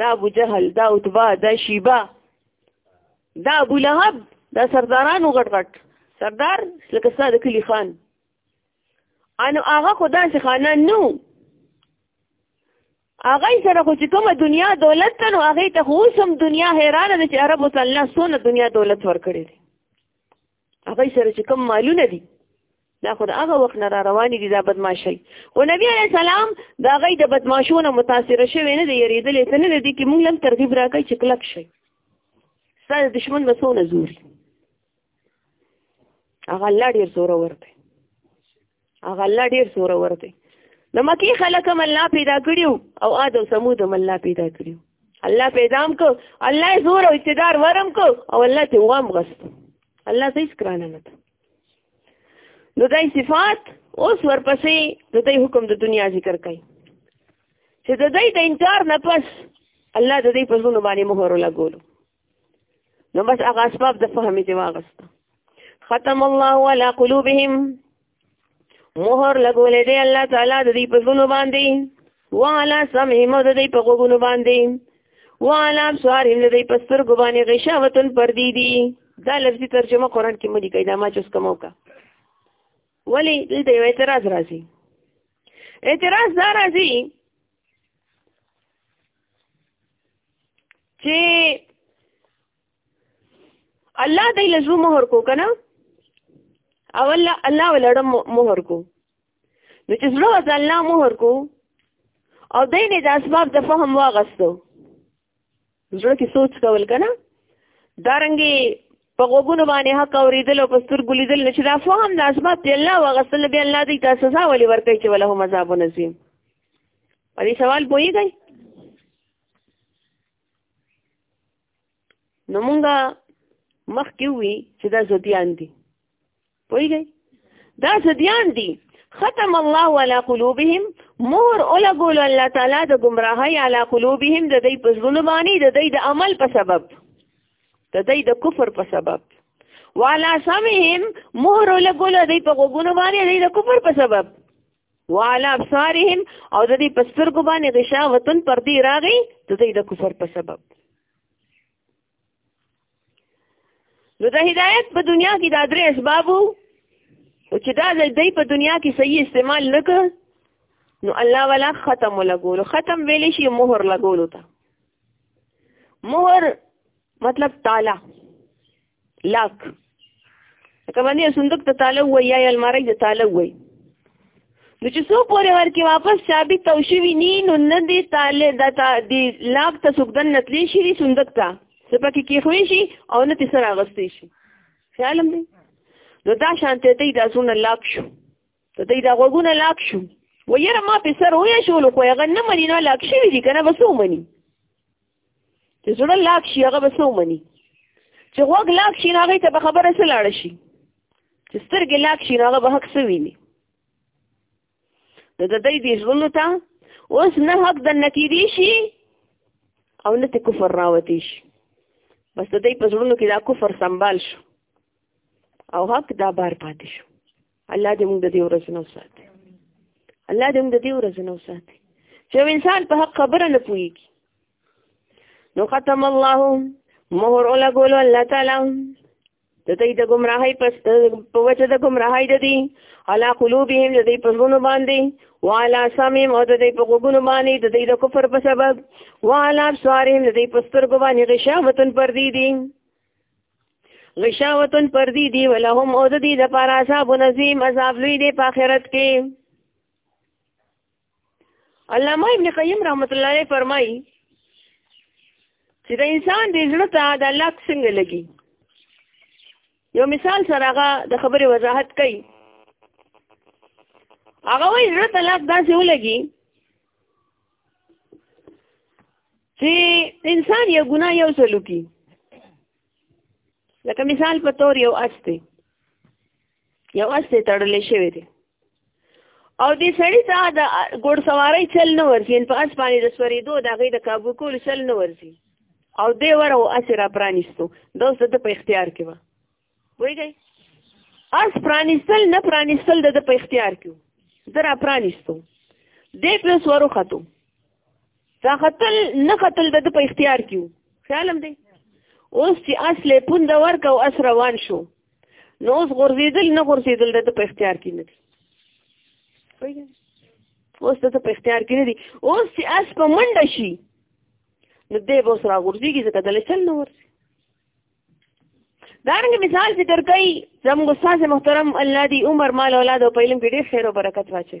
دا ابو جهل دا عتبه دا شیبه دا ابو لهب دا سردارانو غټ غټ سردار لکه ساده کلی خان انو هغه خو داسې خانان نو هغه سره خو چې کومه دنیا دولت ته نو هغه ته خو سم دنیا حیرانه ده چې عربو ته الله سونه دنیا دولت ورکړي هغه سره چې کم مالونه دي دا خو د هغه وخت نه را روان دي دا بدمعشي او نبی عليه السلام دا غي د بدمعشونه متاثر شوی نه دی یریدل څه نه دی چې موږ لم ترغیب راکړي چې کلک شي ستاسو دشمن وسونه زوري هغه الله ډیر زوره ورته هغه الله ډیر سور ورته نو مکی خلک هم الله پیدا کړیو او عاد او سمود هم الله پیدا کړیو الله پیدام کو الله زور او اقتدار ورم کو او الله ته وام غست الله ته هیڅ کرانه نه نو دای صفات اوس ورپسې د دې حکم د دنیا ذکر کوي چې د دې د انکار نه پس الله د دې په زونه باندې مهر لګولو نو بس هغه اسباب د فهمې دی واغسته ختم الله على قلوبهم مهر لګولې دی الله تعالی د دې په ګونو باندې وعلى سمعهم د دې په ګونو باندې وعلى ابصارهم د دې په سترګو باندې غشاوتن پردي دي دا لفظي ترجمه قران کې ملي کیدا ما چوس کومو کا ولی دلته یو اعتراض راځي اعتراض دا راځي چې الله دې له زړه مهر کو کنه او الله الله ولړم مهر کو نو چې زړه وځ الله مهر کو او دې نه د اسباب د فهم واغستو زړه کې سوچ کول کنه دارنګي په غوګونو باندې حق اوریدل او په سترګو لیدل نشي دا فهم د اسباب دی الله وغسل به الله دې تاسو سزا ولي ورکړي چې ولهم عذاب نظیم په دې سوال پوهیږئ نو مونږه مخکې وی چې دا زديان دي پوهیږئ دا زديان دي ختم الله على قلوبهم مور اوله ګول الله تعالی د گمراهي على قلوبهم د دې په ژوند باندې د دې د عمل په سبب د دې د کفر په سبب والا سمهم مور اوله ګول د دې په غوګونو باندې د کفر په سبب وعلى ابصارهم او د دې پستر کو باندې غشاوتن پر دې راغی د دې د کفر په سبب نو د هدایت په دنیا کې دا درې اسباب وو او چې دا د دې په دنیا کې صحیح استعمال نکړ نو الله ولا ختم لګول ختم ویلې شي مهر لګول تا مهر مطلب تعالی لاک که باندې صندوق ته تاله وای یا الماری ته تاله وای نو چې څو پورې ورکې واپس چابي تو شوي ني نو نه دی تاله د تا دی لاک ته سګدن نتلی شي دی صندوق ته سپکه کې خوې شي او نه تي سره غستې شي خیال مې نو دا شانته دی دا زونه لاک شو ته دی دا غوګونه لاک شو ویره ما په سر وې شو لو خو هغه نه مني نو لاک شي دي کنه وسو مني چې زړه لاک شي هغه به څه ومني چې غوږ لاک شي نو هغې ته به خبره څه لاړه شي چې سترګې لاک شي نو هغه به حق څه ویني نو د دوی دې زړونو ته اوس نه حق دننه کېدی شي او نه ته کفر راوتی شي بس د دوی په زړونو کې دا کفر سنبال شو او حق دا بار پاتې شو الله دې موږ د دې ورځې نه وساتي الله دې موږ د دې ورځې نه وساتي چې یو انسان په حق خبره نه پوهېږي نو ختم الله مهر ولګولو الله تعالی د دې د گمراهۍ په وجه د گمراهۍ د دي علا قلوبهم د دې په زړونو باندې وعلى سمعهم او د دې په غوګونو باندې د دې د کفر په سبب وعلى ابصارهم د دې په سترګو باندې غشاوتن پر دي دي غشاوتن پردی دی ولهم او د دې د پاره صاحب نظیم عذاب لوی دی په آخرت کې علامه ابن قیم رحمت الله علیه فرمایي چې د انسان د زړه ته د الله څنګه لګي یو مثال سره هغه د خبرې وضاحت کوي هغه وایي زړه ته لاس داسې ولګي چې انسان یو ګناه یو څه لوکي لکه مثال په تور یو اس دی یو اس دی تړلی شوی دی او دې سړی ته د ګوډ سوارۍ چل نه ورځي په اس باندې د سورېدو د هغې د کابو کولو چل نه ورځي او دی ور او اس را پرانیستو دا اوس د په اختیار کې وه وایي اس پرانیستل نه پرانیستل د په اختیار کې زه را پرانیستو دې په سورو خاتو دا قتل نه قتل د په اختیار کې خیالم دی اوس چې اصل پوند ورک او اس روان شو نو اوس غورځیدل نه غورځیدل د په اختیار کې نه دی اوس د په اختیار کې نه دی اوس چې اس په منډه شي نو دې به اوس را غورځيږي ځکه دلې چل نه ورځي دارنګ مثال ذکر کوي زموږ استاد محترم الله دی عمر مال اولاد او پیلم کې ډېر خیر او برکت واچي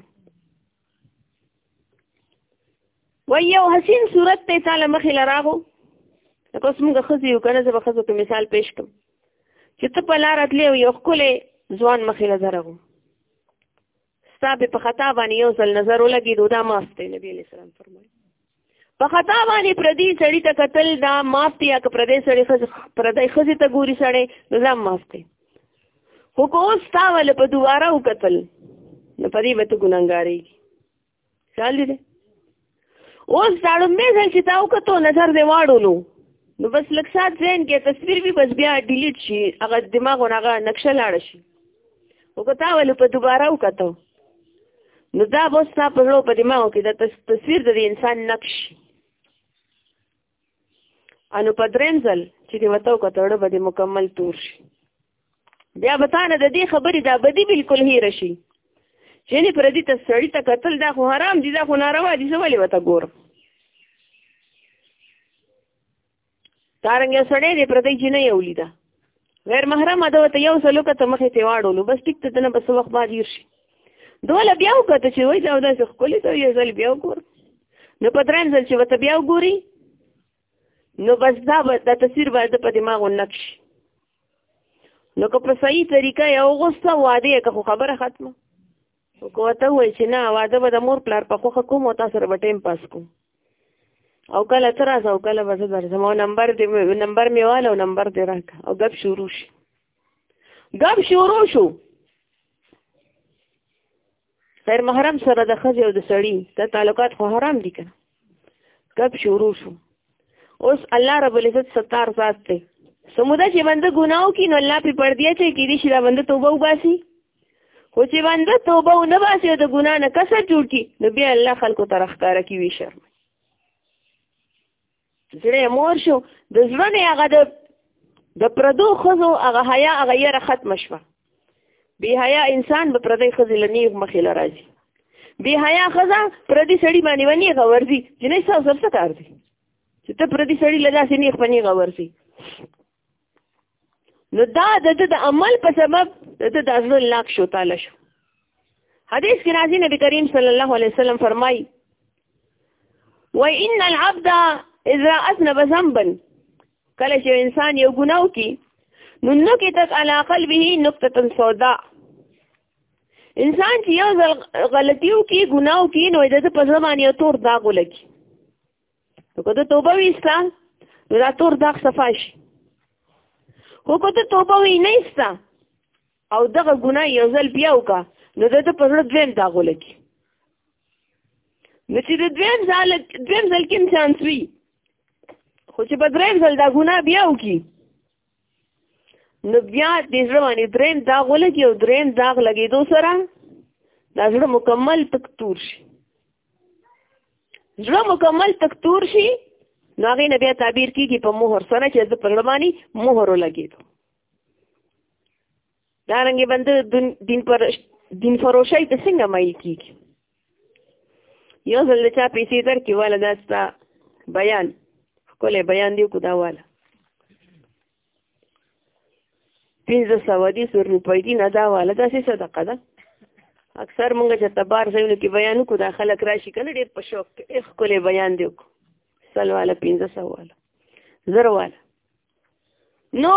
و یو حسین صورت ته تعالی مخې لراغو تاسو موږ خزي یو کنه زه به خزو ته مثال پېښ کوم چې ته په لار اتلې یو خپل ځوان مخې لراغو ستا به په خطا باندې یو ځل نظر ولګېدو دا معاف دی نبی علیه السلام فرمایي په خطا باندې پردي سړي ته قتل دا معاف دی یا که پردی سړی پردی ښځې ته ګوري سړی نو دا معاف دی خو که اوس تا ول په دوباره وکتل نو په دې به ته ګناهګارېږي خیال دی اوس دا لومبه ځل چې تا وکړو نظر دی واړو نو نو بس لږ سات ذهن کې تصویر وی بس بیا ډیلیټ شي هغه دماغ هغه نقشه لاړ شي وکتا ول په دوباره وکتو نو دا بس تا په لو په دماغ کې د تصویر د انسان نقش انو په دریم ځل چې دی وته کتهړه به مکمل تور شي بیا به تانه د دې خبرې دا بدی بالکل هیر شي چې نه پر دې ته سړی ته قتل دا خو حرام دي دا خو ناروا دي زولې وته ګور تارنګ سړی دې پر دې جنې ولیدا غیر محرم ده ته یو سلو کته مخې ته واړو نو بس ټیک ته دنه بس وخت بعد یو شي دوله بیا وکړه چې وای دا داسې خپلې ته یو ځل بیا وګور نو په درېم ځل چې وته بیا وګوري نو بس دا به د تصویر باندې په دماغ نقش نو که په صحیح طریقه یو غوسته واده که خو خبره ختمه کوته وای چې نه واده به د مور پلار په خوخه کوم او تاسو سره به ټیم پاس کوم او کله تر اوسه او کله به زه درځم او نمبر دې نمبر مې واله او نمبر دې راکړه او غب شروع شي غب شروع شو غیر محرم سره د خځې او د سړي د تعلقات خو حرام دي کنه غب شروع شو اوس الله رب العزت ستار ذات دی سمودا چې بنده ګناو کین الله په پردیا چې کیږي چې دا بنده توبه وباسي خو چې بنده توبه و نه باسي او د ګناه نه کسر جوړ کړي نو بیا الله خلکو ته راښکاره کوي شرم زړه مور شو د زړه نه هغه د د پردو ښځو هغه حیا هغه یې ختمه شوه بې حیا انسان به پردی ښځې له نیغ مخې له راځي بې حیا ښځه پردي سړي باندې به نیغه ورځي جنۍ ستاسو سره څه کار دی چې ته پردي سړي له داسې نیغ په نیغه ورځي نو دا د د عمل په سبب د د ازل لاک شو تعالی شو حدیث کې راځي نبی کریم صلی الله علیه وسلم فرمایي و ان العبد اذا اذنب ذنبا کله چې انسان یو ګناه وکي نو نو کې تک علا قلبه نقطه سودا انسان چې یو غلطي وکي ګناه وکي نو د په ځمانه یو تور داغ ولګي نو که ته توبه ویسته نو دا تور داغ صفا شي خو که ته توبه وی نه ایسته او دغه ګناه یو ځل بیا وکړه نو د ده په زړه دویم داغ ولګي نو چې د دویم ځل دویم ځل کې هم چانس وي خو چې په دریم ځل دا ګناه بیا وکړي نو بیا د زړه باندې دریم داغ ولګي او دریم داغ لګېدو سره دا زړه مکمل تک تور شي زړه مکمل تک تور شي نو هغې نه بیا تعبیر کېږي په مهر سره چې زه په زړه باندې مهر ولګېدو دا رنګ بنده دین پر دین فروشی ته څنګه مایل کیږي یو ځل چا پیسې درکې والا دا ستا بیان ښکلی بیان دی کو دا والا پنځه سوه دي سور روپۍ دي نه دا والا داسې صدقه ده اکثر مونږ چې تبار ځایونو کې بیان وکړو دا خلک راشي که نه ډېر په شوق کې ښکلی بیان دی وکړو سل والا پنځه سوه والا زر والا نو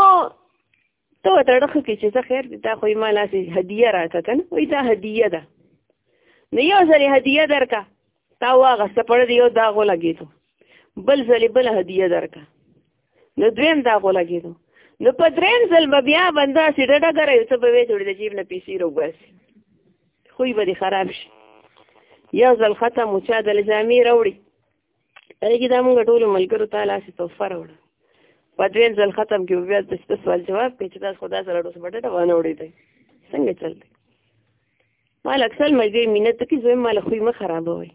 ته ورته ډخ کې چې څه خیر دی تا خو یې ما لاسې هدیه راکړه که نه وایي دا هدیه ده نو یو ځلې هدیه درکړه تا واغسته پړه دی یو داغ ولګېدو بل ځلې بله هدیه درکړه نو دویم داغ ولګېدو نو په درېیم ځل به بیا بنده هسې ډډه ګره یو څه به وې جوړې د جیب نه پیسې راوباسي خوی به دې خراب شي یو ځل ختم و چا د لجامې راوړي پرې کې دا موږ ټول ملګرو ته لاس توفه راوړه په دویم ځل ختم کې بیا د څه سوال جواب کې چې تاسو خدا سره ډوس بټه وانه وړي دی څنګه چل دی مال اکثر ملګری مینت کې زوی مال خوې مخ خرابوي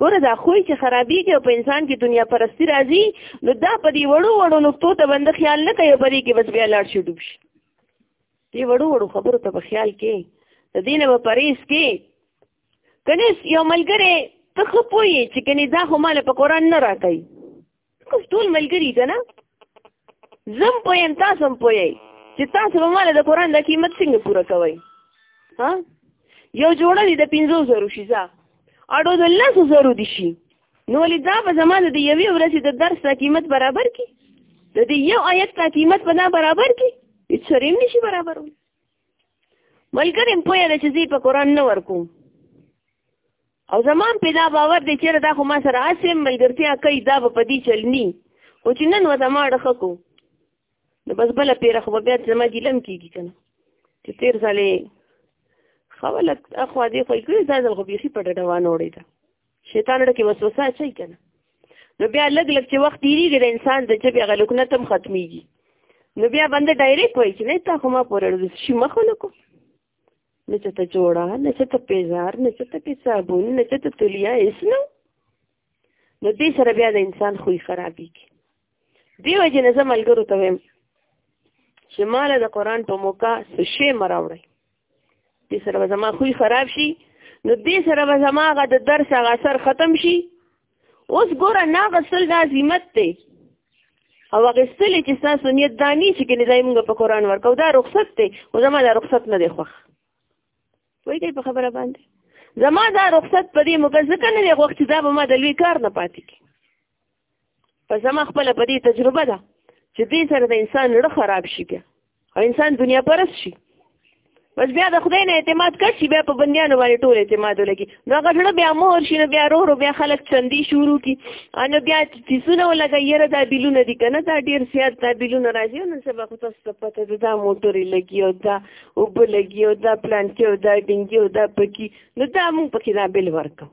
ګوره دا خوې چې خرابېږي او په انسان کې دنیا پرستی راځي نو دا په دې وړو وړو نقطو ته بنده خیال نه کوي په دې کې بس بیا لاړ شي ډوب شي دې وړو وړو خبرو ته په خیال کې د دې نه به پرهیز کې کنه یو ملګری ته خو پوي چې کنه دا خو مال په قران نه راکای کوم ټول ملګری کنه زم پویم تاسو هم پوي چې تاسو به مال د قران د قیمت څنګه پوره کوئ ها یو جوړه دي د 500 شي ځا اړو د 1000 دي شي نو ولې دا به زمانه د یوې ورځې د درس د قیمت برابر کی د دې یو آیت د قیمت په نه برابر کی هیڅ ریم نشي برابرول ملګری مې پوهه ده چې زه په قرآن نه ورکوم او زمان په دا باور دی چې دا خو ما سره اسیم ملګرتیا کوي دا به په دې چلنی او چې نن وته ما ډخه کو نو بس بل پیره خو بیا زما جلم کیږي کنه چې تیر ځلې خوله اخوا دې خو کړی دا ځل خو بیخي په ډډه وانه وړې ده شیطان ډکه وسوسه اچي کنه نو بیا لګ لګ چې وخت دیریږي د انسان د جبه غلکنه تم ختميږي نو بیا بنده ډایریکټ وایي چې نه تا خو ما پورې شي مخ نه کو نه چې ته جوړه نه چې ته پیزار نه چې ته پیسابون نه چې ته تلیا هیڅ نه نو دې سره بیا د انسان خوی خرابېږي دې وجې نه زه ملګرو ته وایم چې ماله د قرآن په موقع څه شی مه راوړئ دې سره به زما خوی خراب شي نو دې سره به زما هغه د درس هغه اثر ختم شي اوس ګوره نه غسل دا عظیمت دی او غسل چې تاسو نیت دانی چې کني دای موږ په قران ورکو دا رخصت دی او زما دا رخصت نه دی خوښ وای دې په خبره باندې زما دا رخصت په دې موږ ځکه نه دی خوښ چې دا به ما د لوی کار نه پاتې کی په زما خپل په دې تجربه ده چې دې سره د انسان لړ خراب شي بیا او انسان دنیا پرس شي بس بیا د خدای نه اعتماد کړ شي بیا په بندیانو باندې ټول اعتماد ولګي نو هغه ټول بیا مور شي نو بیا رورو بیا خلک چندي شروع کی ان بیا تیسونه ولګي یره دا بیلونه دي کنه دا ډیر زیات دا بیلونه راځي نو سبا خو تاسو ته پته ده دا موټر لګي او دا وب لګي او دا پلان کې او دا ډینګي او دا پکی نو دا موږ پکې دا بیل ورکو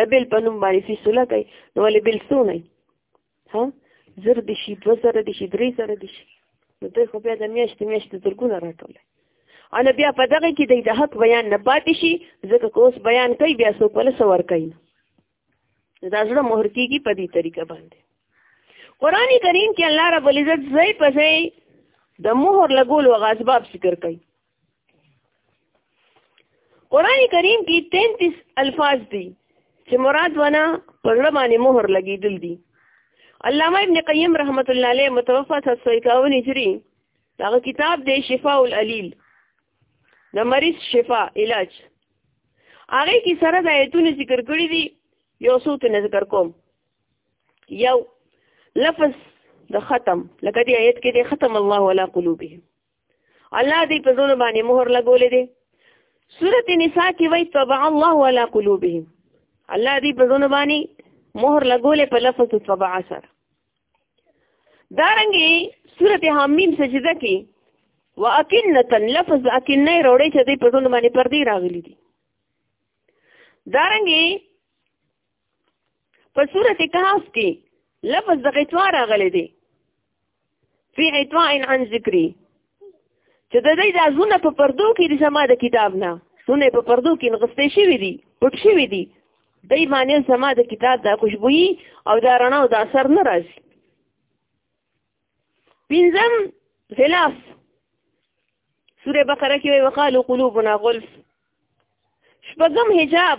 د بیل په نوم باندې فی سوله کوي نو ولې بیل څو نه ها زر دي شي دوه زر دي شي درې زر دي شي نو دوی خو بیا د میاشتې میاشتې زرګونه راټول ان بیا په دغه کې د حق بیان نه پاتې شي ځکه که اوس بیان کوي بیا څوک له سور کوي دا زړه مهر کیږي په دې طریقه باندې قران کریم کې الله رب العزت ځای په ځای د مهر لګولو غاسباب ذکر کوي قران کریم کې 33 الفاظ دي چې مراد ونه پر باندې مهر لګیدل دي علامه ابن قیم رحمت الله علیه متوفا 751 هجری داغه کتاب دی شفاء العلیل د مریض شفا علاج هغه کې سره د ایتونو ذکر کړی دي یو څو ته ذکر کوم یو لفظ د ختم لکه دی آیت کې دی ختم الله علی قلوبهم الله دې په زړه باندې مهر لګولې دي سورت نساء کې وایي طبع الله على قلوبهم الله دې په زړه باندې مهر لګولې په لفظ طبع سره دارنګي سورت حمیم سجده کې واکنه لفظ اکنه وروړي چې دې په زړه باندې پردي راغلي دي دارنګي په سورت کهاف کې لفظ د غیتوا راغلی دی فی عطوا عن ذکری چې د دې د زونه په پردو کې د سما د کتاب نه سونه په پردو کې نغستې شوې دي پټ شوې دي دای باندې سما د کتاب د خوشبوئی او د رڼا او د اثر نه راځي پنځم خلاف سوره بقره کې وقالو قلوبنا غلف شپږم حجاب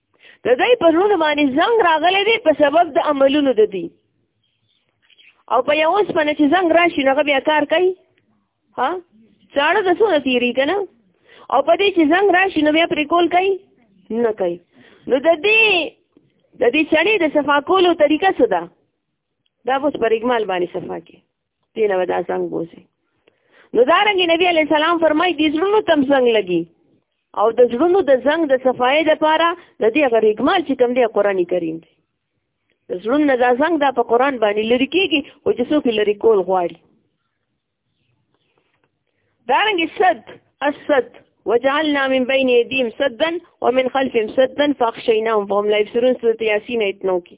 د دې په زړه باندې زنګ راغلی دی په سبب د عملونو د دی او په یو اوس باندې چې زنګ راشي نو بیا کار کوي ها څاړه د څو تیری کنه او په دې چې زنګ راشي نو بیا پرې کول کوي نه کوي نو د دې د دې چړې د صفا کولو طریقه څه ده دا اوس پر اجمال باندې صفا کې دینه ودا څنګه بوزي نو دا رنګ نبی علی السلام فرمای دي زړونو تم څنګه لګي او د زړونو د زنګ د صفای د پاره د دې غر حکمت چې کوم دی قران کریم دی د زړونو نه دا زنګ دا په قران باندې لری کیږي او چې څوک لری کول غواړي دا رنګ صد الصد وجعلنا من بين يديهم سدا ومن خلفهم سدا فاخشيناهم فهم لا يبصرون سورة ياسين ایتنو کی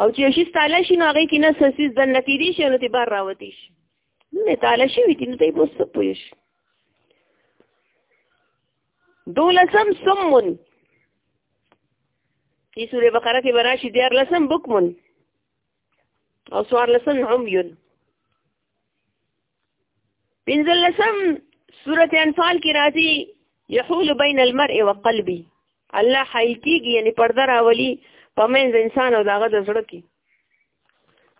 او چې شي تعالی شي نو هغه کې نه سسیز د نتیری شي نو تی بار راوتی شي نه تعالی شي وي نو ته بوس پوي شي دولسم سمون کی سوره بقره کې براشي دیار لسم بکمن او سوار لسم عميون پنځلسم سورة انفال کې راځي يحول بين المرء وقلبي الله حایل کیږي یعنی پرده راولي په منځ انسان او داغه د زړه کې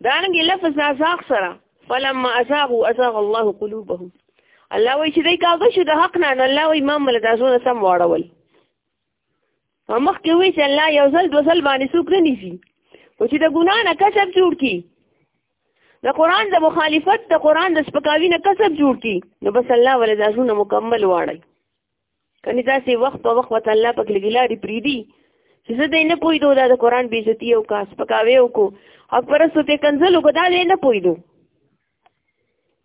دانګي لفظ ازاق سره فلما ازاغوا ازاغ الله قلوبهم الله وی چې دای کاغه شو د حق نه الله وی ما مل دازونه سم واړول مخکې وی چې الله یو ځل دو ځل باندې څوک نه نیسي خو چې د ګناه نه کسب جوړ کی د قران د مخالفت د قران د سپکاوي نه کسب جوړ کی نو بس الله ولې دا ژوند مکمل واړی کني تاسو وخت په وخت وته الله پاک لګیلاري پریدي چې زه دې نه پوي دوه د قران بیزتی او کا سپکاوي او کو او پرسته ته کنزل کو دا دې نه پوي دو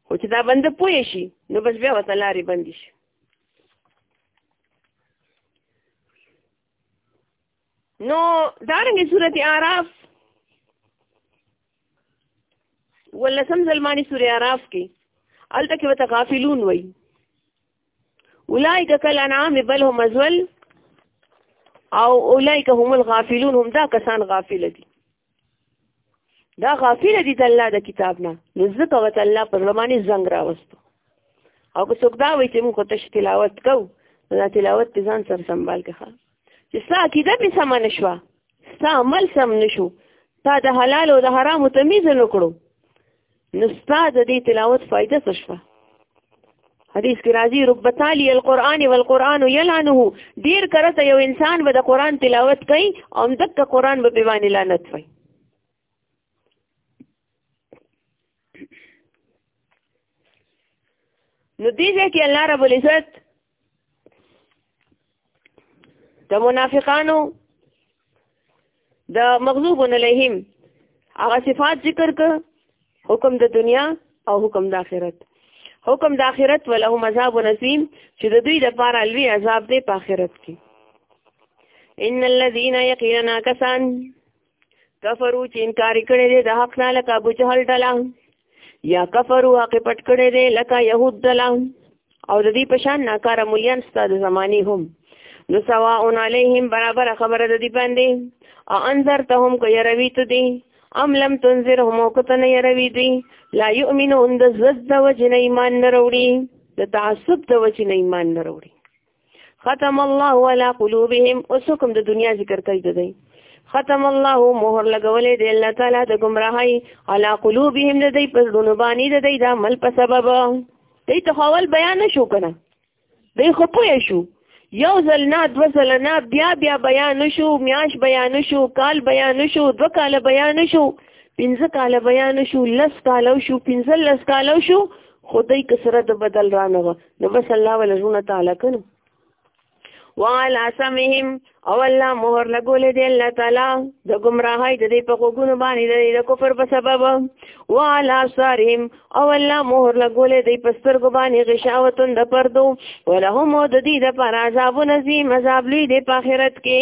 خو چې دا بند پوي شي نو بس بیا وته لاري بند شي نو دارنګه سورته اعراف ولسم زلمانی سورې عراف کې الته کې وته غافلون وای اولایک کل انعام بل هم ازل او اولایک هم الغافلون هم دا کسان غافل دي دا غافل دي د الله د کتاب نه نو ځکه وته الله پر لمانه زنګ راوستو او که څوک دا وایي چې موږ ته تلاوت کوو دا تلاوت په ځان سره سمبال کړه چې ستا عقیده به سم نه شو ستا عمل سم نشو تا د حلال او د حرام تمیز نه کړو نو ستا د دې تلاوت فائدہ څه شوه حدیث کې راځي رب تعالی القرآن والقرآن یلعنه ډیر کرته یو انسان به د قرآن تلاوت کوي او دک قرآن به بیوان لعنت وي نو دې ځکه الله رب العزت د منافقانو د مغلوب علیهم هغه صفات ذکر ک حکم د دنیا او حکم د آخرت حکم د آخرت ولهم عذاب نسیم چې د دوی د پاره لوی عذاب دی په آخرت کې ان الذين يقينا كسان کفرو چې انکار کړي دي د حق نه لکه ابو جهل ډله یا کفرو حق پټ کړي دي لکه يهود ډله او د دې پشان ناکار مليان ستاد زماني هم نو سواء علیهم برابر خبره د دې باندې او انذر ته هم کوي روي ته دي ام لم تنذر هم وکته نه روي دي لا يؤمنون د زد وجه نه ایمان نه وروړي د تعصب د وجه نه ایمان نه وروړي ختم الله على قلوبهم اوسکم د دنیا ذکر کوي د دی ختم الله مهر لګولې دی الله تعالی د گمراهی على قلوبهم د دی پر دونو باندې د دی د عمل په سبب دی ته اول بیان شو کنه دی خو پوه شو یو ځل نه دو ځل نه بیا بیا بیان شو میاش بیان شو کال بیان شو دو کال بیان شو پنځه کال بیان شو لس کال شو پنځه لس کال شو خدای کسره د بدل رانه نو بس الله ولا زړونه تعالی کړو وعلى سمهم او الله مهر لګولې دی الله تعالی د گمراهۍ د دې په غوګونو باندې د کفر په سبب وعلى سارهم او الله مهر لګولې دی په سترګو باندې غشاوتون د پردو ولهم د دې د پر عذاب نزي مذاب لوی دی په آخرت کې